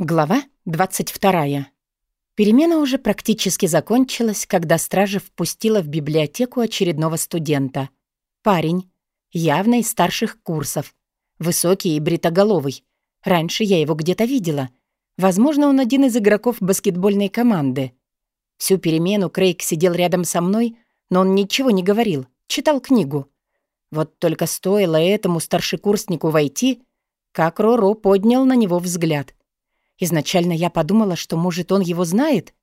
Глава 22. Перемена уже практически закончилась, когда стража впустила в библиотеку очередного студента. Парень, явно из старших курсов, высокий и бритоголовый. Раньше я его где-то видела. Возможно, он один из игроков баскетбольной команды. Всю перемену Крейг сидел рядом со мной, но он ничего не говорил, читал книгу. Вот только стоило этому старшекурснику войти, как Роро поднял на него взгляд — Изначально я подумала, что, может, он его знает,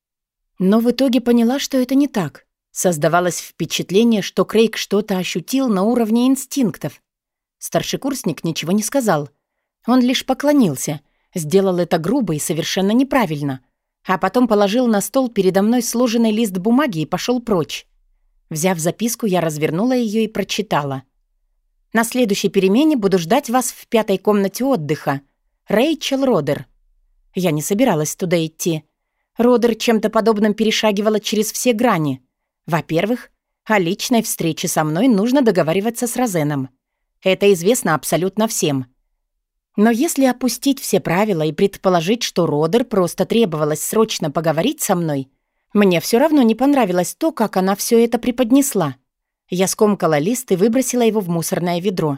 но в итоге поняла, что это не так. Создавалось впечатление, что Крейг что-то ощутил на уровне инстинктов. Старшекурсник ничего не сказал. Он лишь поклонился, сделал это грубо и совершенно неправильно, а потом положил на стол передо мной сложенный лист бумаги и пошел прочь. Взяв записку, я развернула ее и прочитала. «На следующей перемене буду ждать вас в пятой комнате отдыха. Рэйчел Родер. Я не собиралась туда идти. Родер чем-то подобным перешагивала через все грани. Во-первых, о личной встрече со мной нужно договариваться с Розеном. Это известно абсолютно всем. Но если опустить все правила и предположить, что Родер просто требовалось срочно поговорить со мной, мне все равно не понравилось то, как она все это преподнесла. Я скомкала лист и выбросила его в мусорное ведро.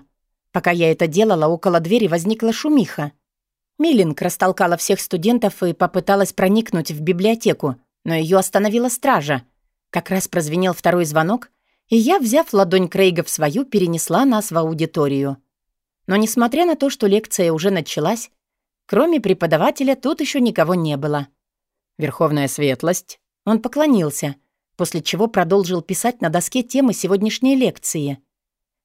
Пока я это делала, около двери возникла шумиха — Миллинг растолкала всех студентов и попыталась проникнуть в библиотеку, но ее остановила стража. Как раз прозвенел второй звонок, и я, взяв ладонь Крейга в свою, перенесла нас в аудиторию. Но несмотря на то, что лекция уже началась, кроме преподавателя тут еще никого не было. Верховная светлость. Он поклонился, после чего продолжил писать на доске темы сегодняшней лекции.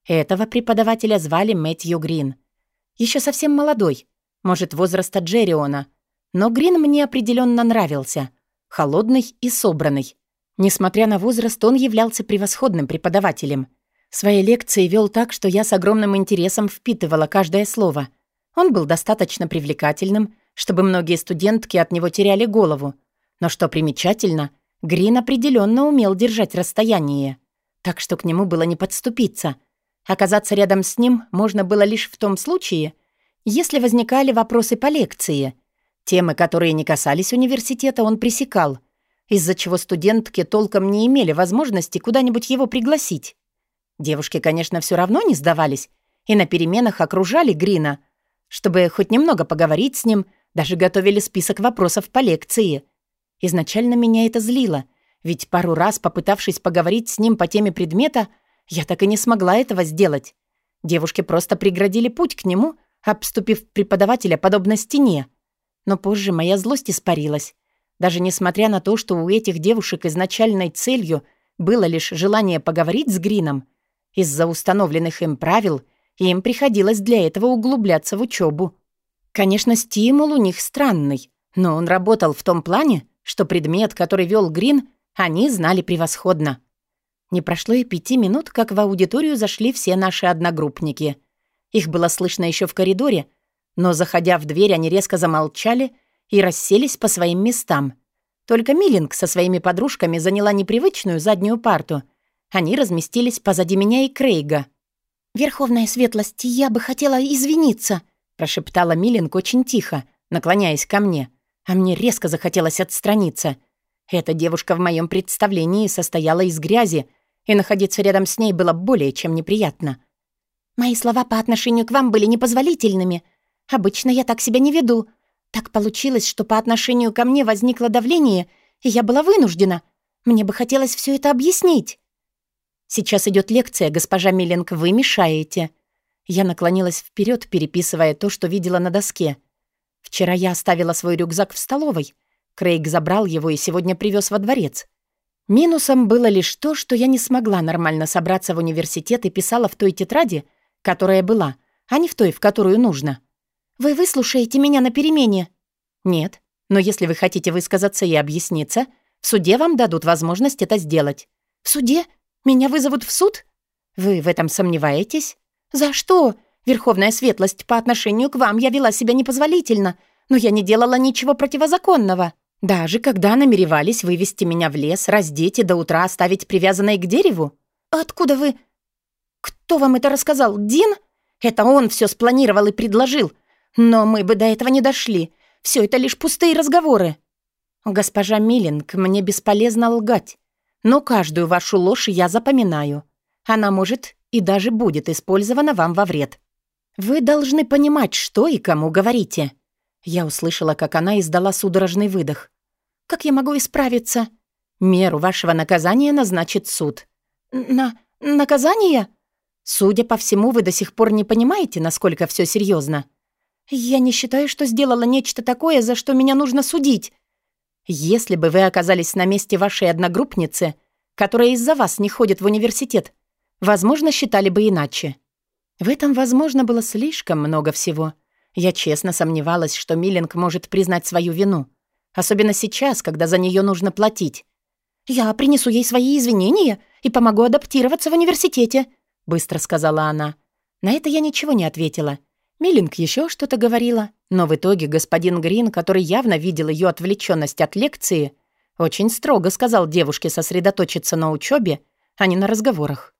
Этого преподавателя звали Мэтью Грин. Еще совсем молодой, может, возраста Джерриона. Но Грин мне определенно нравился. Холодный и собранный. Несмотря на возраст, он являлся превосходным преподавателем. Свои лекции вел так, что я с огромным интересом впитывала каждое слово. Он был достаточно привлекательным, чтобы многие студентки от него теряли голову. Но что примечательно, Грин определенно умел держать расстояние. Так что к нему было не подступиться. Оказаться рядом с ним можно было лишь в том случае, если возникали вопросы по лекции. Темы, которые не касались университета, он пресекал, из-за чего студентки толком не имели возможности куда-нибудь его пригласить. Девушки, конечно, все равно не сдавались и на переменах окружали Грина, чтобы хоть немного поговорить с ним, даже готовили список вопросов по лекции. Изначально меня это злило, ведь пару раз, попытавшись поговорить с ним по теме предмета, я так и не смогла этого сделать. Девушки просто преградили путь к нему — обступив преподавателя подобно стене. Но позже моя злость испарилась. Даже несмотря на то, что у этих девушек изначальной целью было лишь желание поговорить с Грином, из-за установленных им правил им приходилось для этого углубляться в учебу. Конечно, стимул у них странный, но он работал в том плане, что предмет, который вел Грин, они знали превосходно. Не прошло и пяти минут, как в аудиторию зашли все наши одногруппники — их было слышно еще в коридоре, но, заходя в дверь, они резко замолчали и расселись по своим местам. Только Миллинг со своими подружками заняла непривычную заднюю парту. Они разместились позади меня и Крейга. «Верховная светлость, я бы хотела извиниться», прошептала Миллинг очень тихо, наклоняясь ко мне, а мне резко захотелось отстраниться. Эта девушка в моем представлении состояла из грязи, и находиться рядом с ней было более чем неприятно. Мои слова по отношению к вам были непозволительными. Обычно я так себя не веду. Так получилось, что по отношению ко мне возникло давление, и я была вынуждена. Мне бы хотелось все это объяснить. Сейчас идет лекция, госпожа Миллинг, вы мешаете. Я наклонилась вперед, переписывая то, что видела на доске. Вчера я оставила свой рюкзак в столовой. Крейг забрал его и сегодня привез во дворец. Минусом было лишь то, что я не смогла нормально собраться в университет и писала в той тетради, которая была, а не в той, в которую нужно. Вы выслушаете меня на перемене? Нет. Но если вы хотите высказаться и объясниться, в суде вам дадут возможность это сделать. В суде? Меня вызовут в суд? Вы в этом сомневаетесь? За что? Верховная светлость по отношению к вам я вела себя непозволительно, но я не делала ничего противозаконного. Даже когда намеревались вывести меня в лес, раздеть и до утра оставить привязанной к дереву? Откуда вы... «Кто вам это рассказал? Дин? Это он все спланировал и предложил. Но мы бы до этого не дошли. Все это лишь пустые разговоры». «Госпожа Миллинг, мне бесполезно лгать. Но каждую вашу ложь я запоминаю. Она может и даже будет использована вам во вред. Вы должны понимать, что и кому говорите». Я услышала, как она издала судорожный выдох. «Как я могу исправиться?» «Меру вашего наказания назначит суд». «На... наказание?» «Судя по всему, вы до сих пор не понимаете, насколько все серьезно. Я не считаю, что сделала нечто такое, за что меня нужно судить. Если бы вы оказались на месте вашей одногруппницы, которая из-за вас не ходит в университет, возможно, считали бы иначе. В этом, возможно, было слишком много всего. Я честно сомневалась, что Миллинг может признать свою вину. Особенно сейчас, когда за нее нужно платить. «Я принесу ей свои извинения и помогу адаптироваться в университете», — быстро сказала она. На это я ничего не ответила. Миллинг еще что-то говорила, но в итоге господин Грин, который явно видел ее отвлеченность от лекции, очень строго сказал девушке сосредоточиться на учебе, а не на разговорах.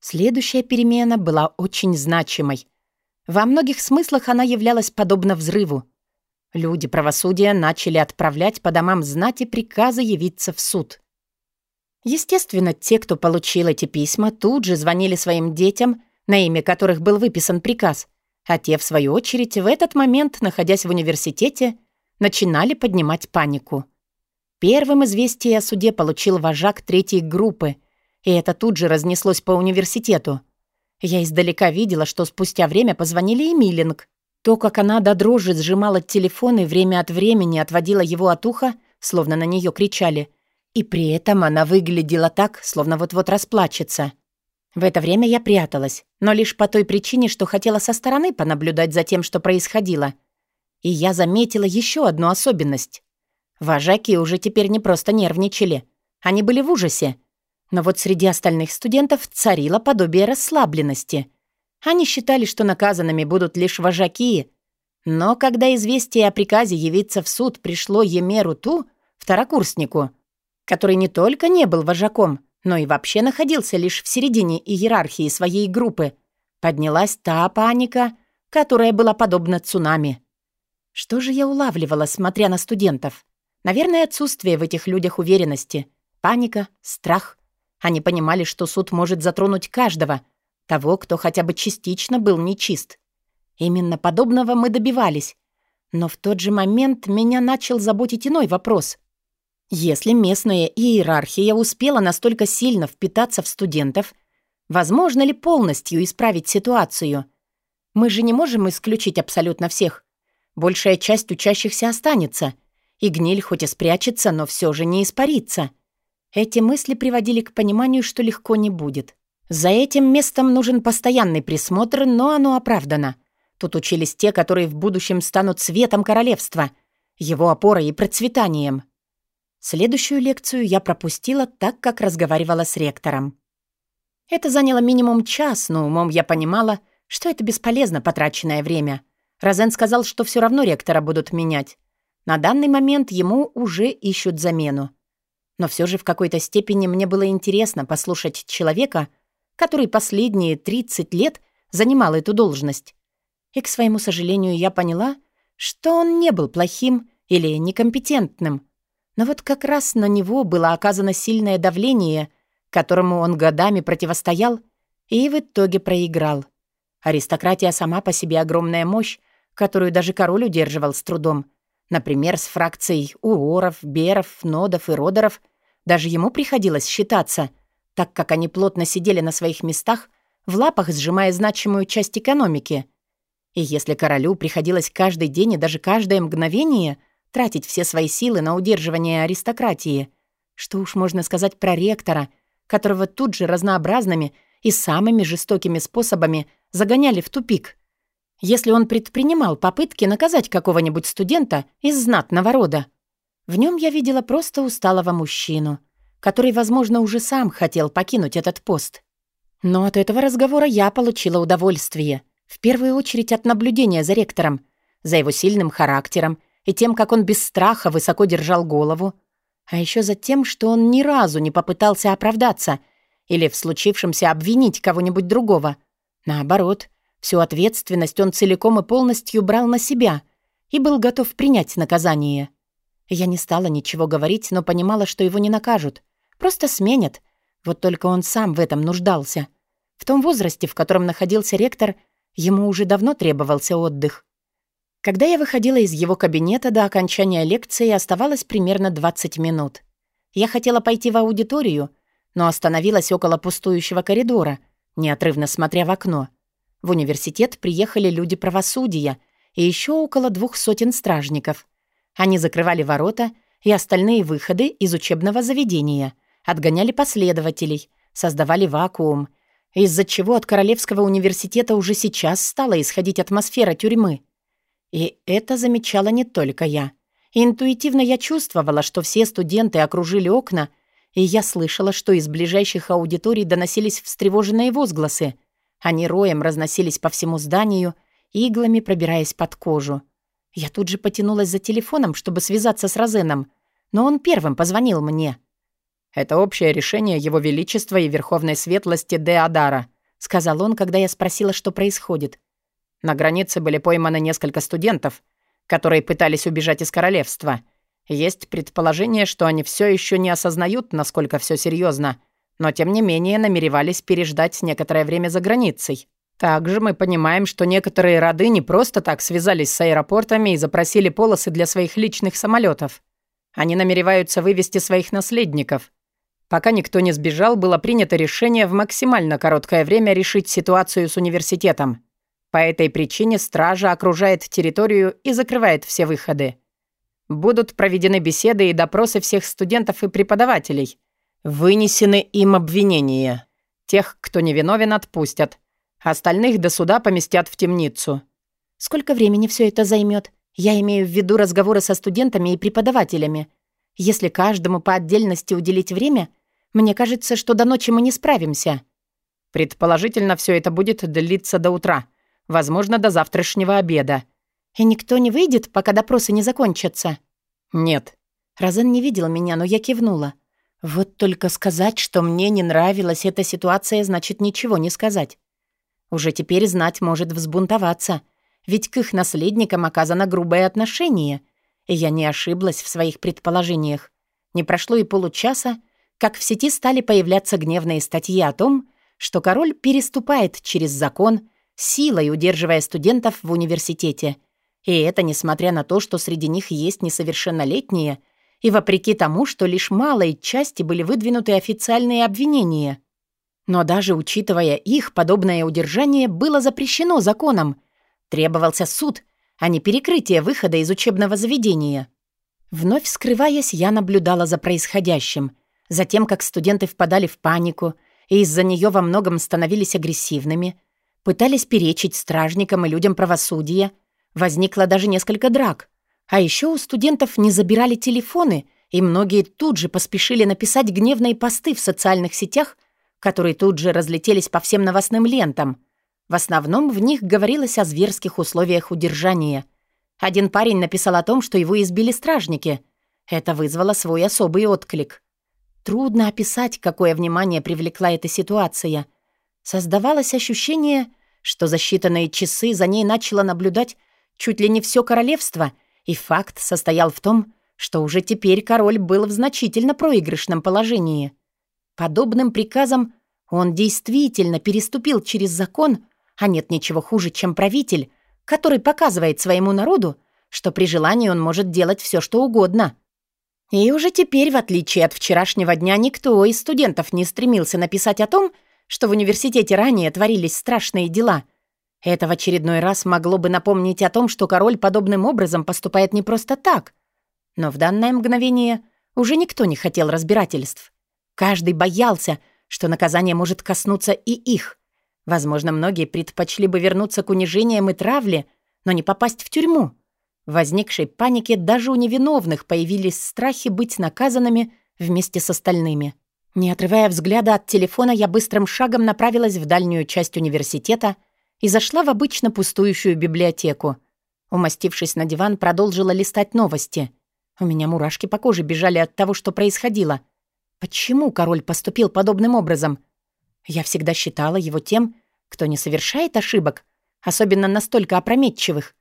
Следующая перемена была очень значимой. Во многих смыслах она являлась подобна взрыву. Люди правосудия начали отправлять по домам знати приказы явиться в суд. Естественно, те, кто получил эти письма, тут же звонили своим детям, на имя которых был выписан приказ, а те, в свою очередь, в этот момент, находясь в университете, начинали поднимать панику. Первым известие о суде получил вожак третьей группы, и это тут же разнеслось по университету. Я издалека видела, что спустя время позвонили и Миллинг. То, как она до дрожи сжимала телефон и время от времени отводила его от уха, словно на нее кричали, и при этом она выглядела так, словно вот-вот расплачется. В это время я пряталась, но лишь по той причине, что хотела со стороны понаблюдать за тем, что происходило. И я заметила еще одну особенность. Вожаки уже теперь не просто нервничали. Они были в ужасе. Но вот среди остальных студентов царило подобие расслабленности. Они считали, что наказанными будут лишь вожаки. Но когда известие о приказе явиться в суд пришло Емеру Ту, второкурснику, который не только не был вожаком, но и вообще находился лишь в середине иерархии своей группы, поднялась та паника, которая была подобна цунами. Что же я улавливала, смотря на студентов? Наверное, отсутствие в этих людях уверенности. Паника, страх. Они понимали, что суд может затронуть каждого, того, кто хотя бы частично был нечист. Именно подобного мы добивались. Но в тот же момент меня начал заботить иной вопрос. Если местная иерархия успела настолько сильно впитаться в студентов, возможно ли полностью исправить ситуацию? Мы же не можем исключить абсолютно всех. Большая часть учащихся останется, и гниль хоть и спрячется, но все же не испарится. Эти мысли приводили к пониманию, что легко не будет. За этим местом нужен постоянный присмотр, но оно оправдано. Тут учились те, которые в будущем станут светом королевства, его опорой и процветанием. Следующую лекцию я пропустила так, как разговаривала с ректором. Это заняло минимум час, но умом я понимала, что это бесполезно потраченное время. Розен сказал, что все равно ректора будут менять. На данный момент ему уже ищут замену. Но все же в какой-то степени мне было интересно послушать человека, который последние 30 лет занимал эту должность. И, к своему сожалению, я поняла, что он не был плохим или некомпетентным, но вот как раз на него было оказано сильное давление, которому он годами противостоял и в итоге проиграл. Аристократия сама по себе огромная мощь, которую даже король удерживал с трудом. Например, с фракцией уоров, беров, нодов и родеров даже ему приходилось считаться, так как они плотно сидели на своих местах, в лапах сжимая значимую часть экономики. И если королю приходилось каждый день и даже каждое мгновение – тратить все свои силы на удерживание аристократии. Что уж можно сказать про ректора, которого тут же разнообразными и самыми жестокими способами загоняли в тупик. Если он предпринимал попытки наказать какого-нибудь студента из знатного рода. В нем я видела просто усталого мужчину, который, возможно, уже сам хотел покинуть этот пост. Но от этого разговора я получила удовольствие. В первую очередь от наблюдения за ректором, за его сильным характером и тем, как он без страха высоко держал голову, а еще за тем, что он ни разу не попытался оправдаться или в случившемся обвинить кого-нибудь другого. Наоборот, всю ответственность он целиком и полностью брал на себя и был готов принять наказание. Я не стала ничего говорить, но понимала, что его не накажут. Просто сменят. Вот только он сам в этом нуждался. В том возрасте, в котором находился ректор, ему уже давно требовался отдых. Когда я выходила из его кабинета до окончания лекции, оставалось примерно 20 минут. Я хотела пойти в аудиторию, но остановилась около пустующего коридора, неотрывно смотря в окно. В университет приехали люди правосудия и еще около двух сотен стражников. Они закрывали ворота и остальные выходы из учебного заведения, отгоняли последователей, создавали вакуум, из-за чего от Королевского университета уже сейчас стала исходить атмосфера тюрьмы. И это замечала не только я. Интуитивно я чувствовала, что все студенты окружили окна, и я слышала, что из ближайших аудиторий доносились встревоженные возгласы. Они роем разносились по всему зданию, иглами пробираясь под кожу. Я тут же потянулась за телефоном, чтобы связаться с Розеном, но он первым позвонил мне. «Это общее решение Его Величества и Верховной Светлости Деодара», сказал он, когда я спросила, что происходит. На границе были пойманы несколько студентов, которые пытались убежать из королевства. Есть предположение, что они все еще не осознают, насколько все серьезно, но тем не менее намеревались переждать некоторое время за границей. Также мы понимаем, что некоторые роды не просто так связались с аэропортами и запросили полосы для своих личных самолетов. Они намереваются вывести своих наследников. Пока никто не сбежал, было принято решение в максимально короткое время решить ситуацию с университетом. По этой причине стража окружает территорию и закрывает все выходы. Будут проведены беседы и допросы всех студентов и преподавателей. Вынесены им обвинения. Тех, кто невиновен, отпустят. Остальных до суда поместят в темницу. Сколько времени все это займет? Я имею в виду разговоры со студентами и преподавателями. Если каждому по отдельности уделить время, мне кажется, что до ночи мы не справимся. Предположительно, все это будет длиться до утра. Возможно, до завтрашнего обеда. И никто не выйдет, пока допросы не закончатся? Нет. Розен не видел меня, но я кивнула. Вот только сказать, что мне не нравилась эта ситуация, значит ничего не сказать. Уже теперь знать может взбунтоваться, ведь к их наследникам оказано грубое отношение. И я не ошиблась в своих предположениях. Не прошло и получаса, как в сети стали появляться гневные статьи о том, что король переступает через закон, силой удерживая студентов в университете. И это несмотря на то, что среди них есть несовершеннолетние, и вопреки тому, что лишь малой части были выдвинуты официальные обвинения. Но даже учитывая их, подобное удержание было запрещено законом. Требовался суд, а не перекрытие выхода из учебного заведения. Вновь скрываясь, я наблюдала за происходящим, за тем, как студенты впадали в панику и из-за нее во многом становились агрессивными, пытались перечить стражникам и людям правосудия, возникло даже несколько драк. А еще у студентов не забирали телефоны, и многие тут же поспешили написать гневные посты в социальных сетях которые тут же разлетелись по всем новостным лентам. В основном в них говорилось о зверских условиях удержания. Один парень написал о том, что его избили стражники. Это вызвало свой особый отклик. Трудно описать, какое внимание привлекла эта ситуация. Создавалось ощущение, что за считанные часы за ней начало наблюдать чуть ли не все королевство, и факт состоял в том, что уже теперь король был в значительно проигрышном положении. Подобным приказом он действительно переступил через закон, а нет ничего хуже, чем правитель, который показывает своему народу, что при желании он может делать все, что угодно. И уже теперь, в отличие от вчерашнего дня, никто из студентов не стремился написать о том, что в университете ранее творились страшные дела. Это в очередной раз могло бы напомнить о том, что король подобным образом поступает не просто так. Но в данное мгновение уже никто не хотел разбирательств. Каждый боялся, что наказание может коснуться и их. Возможно, многие предпочли бы вернуться к унижениям и травле, но не попасть в тюрьму. В возникшей панике даже у невиновных появились страхи быть наказанными вместе с остальными. Не отрывая взгляда от телефона, я быстрым шагом направилась в дальнюю часть университета и зашла в обычно пустующую библиотеку. Умастившись на диван, продолжила листать новости. У меня мурашки по коже бежали от того, что происходило — Почему король поступил подобным образом? Я всегда считала его тем, кто не совершает ошибок, особенно настолько опрометчивых.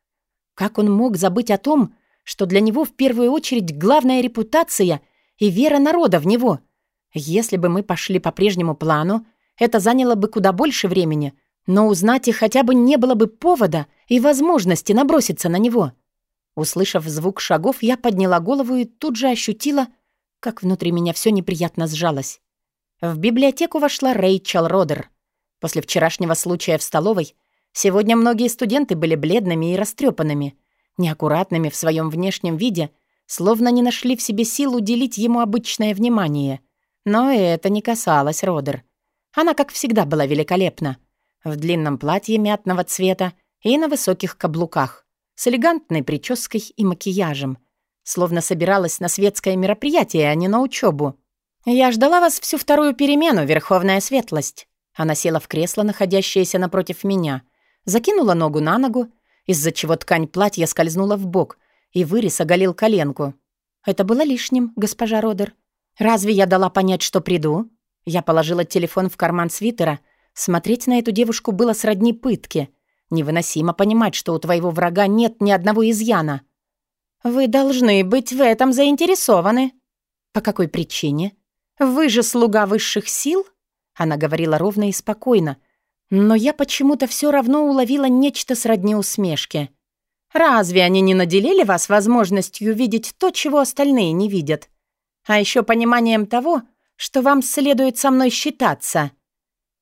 Как он мог забыть о том, что для него в первую очередь главная репутация и вера народа в него? Если бы мы пошли по прежнему плану, это заняло бы куда больше времени, но узнать и хотя бы не было бы повода и возможности наброситься на него. Услышав звук шагов, я подняла голову и тут же ощутила, как внутри меня все неприятно сжалось. В библиотеку вошла Рэйчел Родер. После вчерашнего случая в столовой сегодня многие студенты были бледными и растрепанными, неаккуратными в своем внешнем виде, словно не нашли в себе сил уделить ему обычное внимание. Но это не касалось Родер. Она, как всегда, была великолепна. В длинном платье мятного цвета и на высоких каблуках, с элегантной прической и макияжем. Словно собиралась на светское мероприятие, а не на учебу. «Я ждала вас всю вторую перемену, Верховная Светлость». Она села в кресло, находящееся напротив меня, закинула ногу на ногу, из-за чего ткань платья скользнула в бок, и вырез оголил коленку. «Это было лишним, госпожа Родер. Разве я дала понять, что приду?» Я положила телефон в карман свитера. Смотреть на эту девушку было сродни пытке. Невыносимо понимать, что у твоего врага нет ни одного изъяна. «Вы должны быть в этом заинтересованы». «По какой причине? Вы же слуга высших сил?» Она говорила ровно и спокойно, но я почему-то все равно уловила нечто сродни усмешке. «Разве они не наделили вас возможностью видеть то, чего остальные не видят? А еще пониманием того, что вам следует со мной считаться.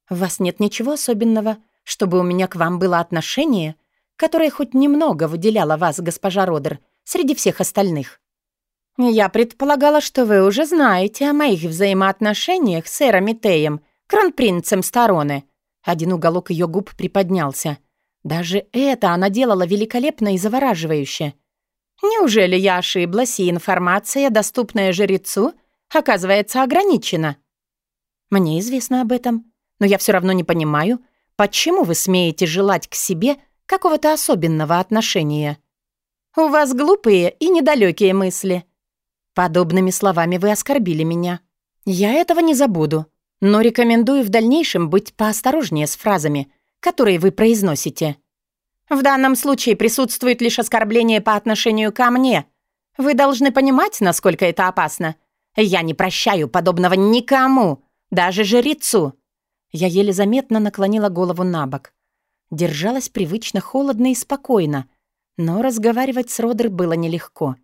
У вас нет ничего особенного, чтобы у меня к вам было отношение, которое хоть немного выделяло вас, госпожа Родер, среди всех остальных. Я предполагала, что вы уже знаете о моих взаимоотношениях с Эром Митеем, кронпринцем Стороны. Один уголок ее губ приподнялся. Даже это она делала великолепно и завораживающе. Неужели я ошиблась, и информация, доступная жрецу, оказывается ограничена. Мне известно об этом, но я все равно не понимаю, почему вы смеете желать к себе какого-то особенного отношения. У вас глупые и недалекие мысли. Подобными словами вы оскорбили меня. Я этого не забуду, но рекомендую в дальнейшем быть поосторожнее с фразами, которые вы произносите. В данном случае присутствует лишь оскорбление по отношению ко мне. Вы должны понимать, насколько это опасно — я не прощаю подобного никому, даже жрецу. Я еле заметно наклонила голову на бок. Держалась привычно холодно и спокойно, но разговаривать с Родер было нелегко.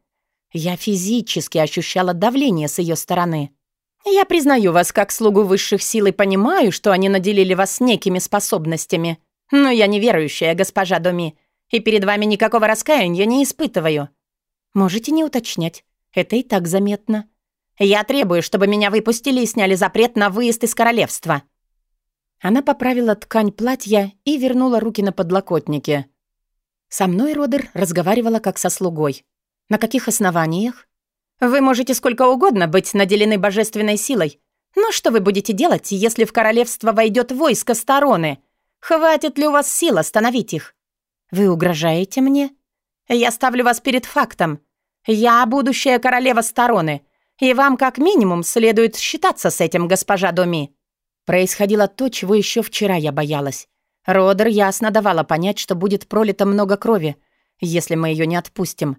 Я физически ощущала давление с ее стороны. «Я признаю вас как слугу высших сил и понимаю, что они наделили вас некими способностями. Но я неверующая, госпожа Доми, и перед вами никакого раскаяния не испытываю». «Можете не уточнять. Это и так заметно. Я требую, чтобы меня выпустили и сняли запрет на выезд из королевства». Она поправила ткань платья и вернула руки на подлокотники. Со мной Родер разговаривала как со слугой. На каких основаниях? Вы можете сколько угодно быть наделены божественной силой. Но что вы будете делать, если в королевство войдет войско стороны? Хватит ли у вас сил остановить их? Вы угрожаете мне? Я ставлю вас перед фактом. Я будущая королева стороны — и вам как минимум следует считаться с этим, госпожа Доми». Происходило то, чего еще вчера я боялась. Родер ясно давала понять, что будет пролито много крови, если мы ее не отпустим.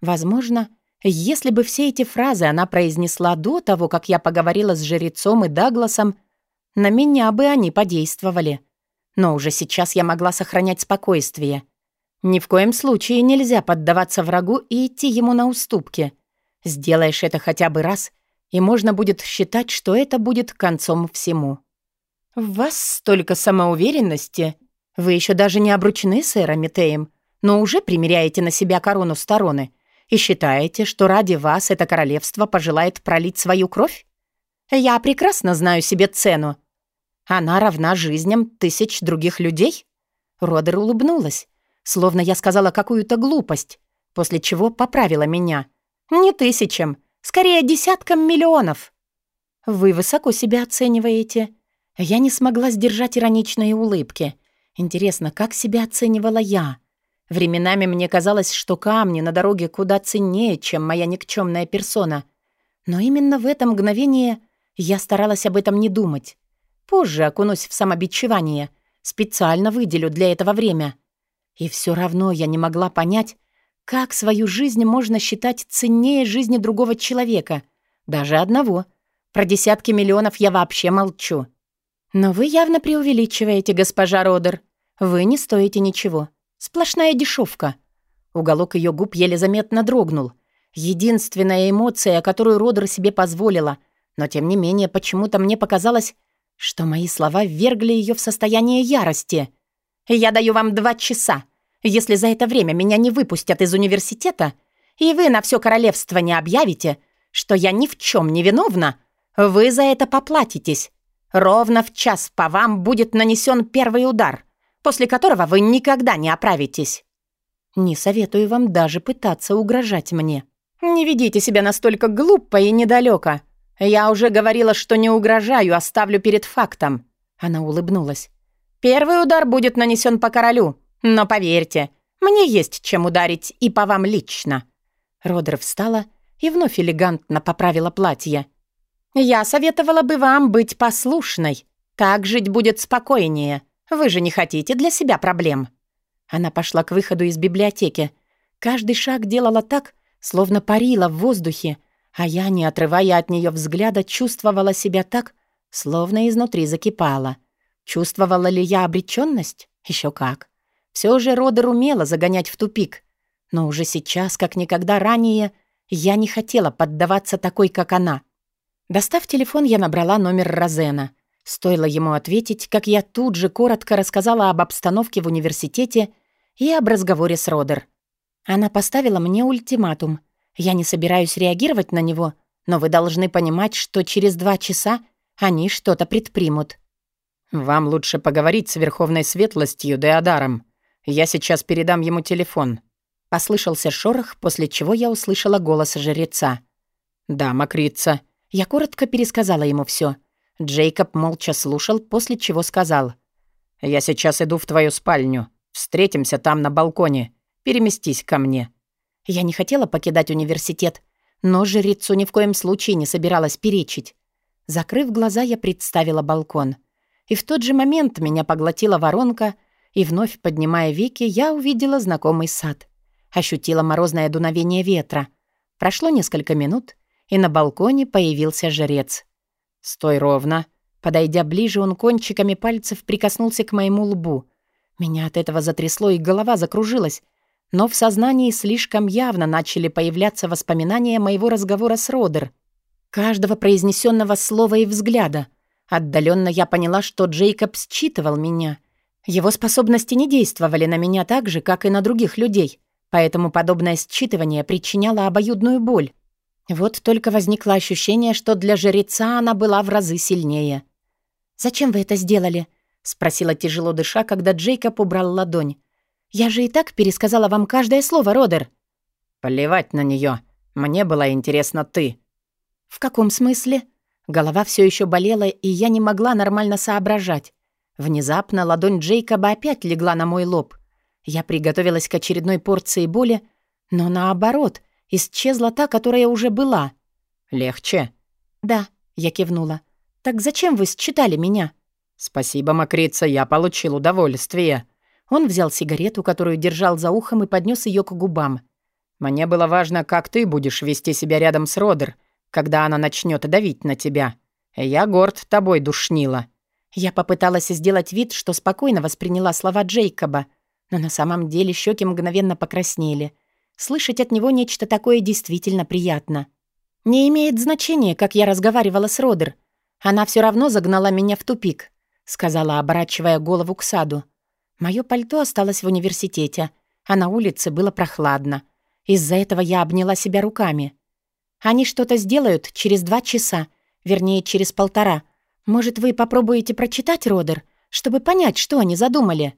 Возможно, если бы все эти фразы она произнесла до того, как я поговорила с жрецом и Дагласом, на меня бы они подействовали. Но уже сейчас я могла сохранять спокойствие. Ни в коем случае нельзя поддаваться врагу и идти ему на уступки — Сделаешь это хотя бы раз, и можно будет считать, что это будет концом всему. В вас столько самоуверенности. Вы еще даже не обручены с Эромитеем, но уже примеряете на себя корону стороны и считаете, что ради вас это королевство пожелает пролить свою кровь? Я прекрасно знаю себе цену. Она равна жизням тысяч других людей? Родер улыбнулась, словно я сказала какую-то глупость, после чего поправила меня — не тысячам, скорее десяткам миллионов. Вы высоко себя оцениваете. Я не смогла сдержать ироничные улыбки. Интересно, как себя оценивала я? Временами мне казалось, что камни на дороге куда ценнее, чем моя никчемная персона. Но именно в это мгновение я старалась об этом не думать. Позже окунусь в самобичевание. Специально выделю для этого время. И все равно я не могла понять, Как свою жизнь можно считать ценнее жизни другого человека? Даже одного. Про десятки миллионов я вообще молчу. Но вы явно преувеличиваете, госпожа Родер. Вы не стоите ничего. Сплошная дешевка. Уголок ее губ еле заметно дрогнул. Единственная эмоция, которую Родер себе позволила. Но тем не менее, почему-то мне показалось, что мои слова ввергли ее в состояние ярости. «Я даю вам два часа. Если за это время меня не выпустят из университета, и вы на все королевство не объявите, что я ни в чем не виновна, вы за это поплатитесь. Ровно в час по вам будет нанесен первый удар, после которого вы никогда не оправитесь. Не советую вам даже пытаться угрожать мне. Не ведите себя настолько глупо и недалеко. Я уже говорила, что не угрожаю, оставлю перед фактом. Она улыбнулась. Первый удар будет нанесен по королю, но поверьте, мне есть чем ударить и по вам лично. Родер встала и вновь элегантно поправила платье. «Я советовала бы вам быть послушной. Так жить будет спокойнее. Вы же не хотите для себя проблем». Она пошла к выходу из библиотеки. Каждый шаг делала так, словно парила в воздухе, а я, не отрывая от нее взгляда, чувствовала себя так, словно изнутри закипала. Чувствовала ли я обреченность? Еще как. Все же Родер умела загонять в тупик. Но уже сейчас, как никогда ранее, я не хотела поддаваться такой, как она — Достав телефон, я набрала номер Розена. Стоило ему ответить, как я тут же коротко рассказала об обстановке в университете и об разговоре с Родер. Она поставила мне ультиматум. Я не собираюсь реагировать на него, но вы должны понимать, что через два часа они что-то предпримут. «Вам лучше поговорить с Верховной Светлостью Деодаром. Я сейчас передам ему телефон». Послышался шорох, после чего я услышала голос жреца. «Да, Макрица, я коротко пересказала ему все. Джейкоб молча слушал, после чего сказал. «Я сейчас иду в твою спальню. Встретимся там на балконе. Переместись ко мне». Я не хотела покидать университет, но жрецу ни в коем случае не собиралась перечить. Закрыв глаза, я представила балкон. И в тот же момент меня поглотила воронка, и вновь, поднимая веки, я увидела знакомый сад. Ощутила морозное дуновение ветра. Прошло несколько минут, и на балконе появился жрец. «Стой ровно». Подойдя ближе, он кончиками пальцев прикоснулся к моему лбу. Меня от этого затрясло, и голова закружилась. Но в сознании слишком явно начали появляться воспоминания моего разговора с Родер. Каждого произнесенного слова и взгляда. Отдаленно я поняла, что Джейкоб считывал меня. Его способности не действовали на меня так же, как и на других людей, поэтому подобное считывание причиняло обоюдную боль. Вот только возникло ощущение, что для жреца она была в разы сильнее. «Зачем вы это сделали?» — спросила тяжело дыша, когда Джейкоб убрал ладонь. «Я же и так пересказала вам каждое слово, Родер». «Плевать на нее. Мне была интересна ты». «В каком смысле?» Голова все еще болела, и я не могла нормально соображать. Внезапно ладонь Джейкоба опять легла на мой лоб. Я приготовилась к очередной порции боли, но наоборот — Исчезла та, которая уже была. «Легче?» «Да», — я кивнула. «Так зачем вы считали меня?» «Спасибо, Макрица, я получил удовольствие». Он взял сигарету, которую держал за ухом, и поднес ее к губам. «Мне было важно, как ты будешь вести себя рядом с Родер, когда она начнет давить на тебя. Я горд тобой, душнила». Я попыталась сделать вид, что спокойно восприняла слова Джейкоба, но на самом деле щеки мгновенно покраснели — Слышать от него нечто такое действительно приятно. Не имеет значения, как я разговаривала с Родер. Она все равно загнала меня в тупик, сказала, оборачивая голову к саду. Мое пальто осталось в университете, а на улице было прохладно. Из-за этого я обняла себя руками. Они что-то сделают через два часа, вернее, через полтора. Может, вы попробуете прочитать, Родер, чтобы понять, что они задумали?»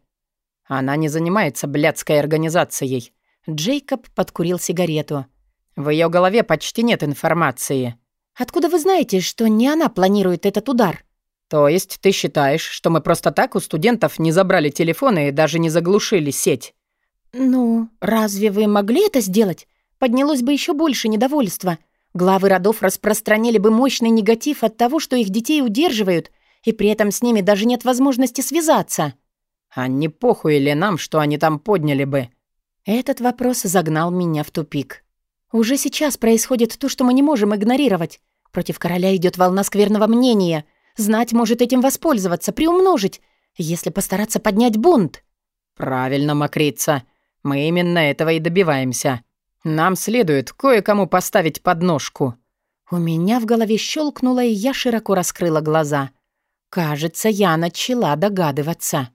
«Она не занимается блядской организацией», Джейкоб подкурил сигарету. «В ее голове почти нет информации». «Откуда вы знаете, что не она планирует этот удар?» «То есть ты считаешь, что мы просто так у студентов не забрали телефоны и даже не заглушили сеть?» «Ну, разве вы могли это сделать? Поднялось бы еще больше недовольства. Главы родов распространили бы мощный негатив от того, что их детей удерживают, и при этом с ними даже нет возможности связаться». «А не похуй ли нам, что они там подняли бы?» Этот вопрос загнал меня в тупик. Уже сейчас происходит то, что мы не можем игнорировать. Против короля идет волна скверного мнения. Знать может этим воспользоваться, приумножить, если постараться поднять бунт. «Правильно, Макрица. Мы именно этого и добиваемся. Нам следует кое-кому поставить подножку». У меня в голове щелкнуло, и я широко раскрыла глаза. Кажется, я начала догадываться.